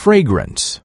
fragrance.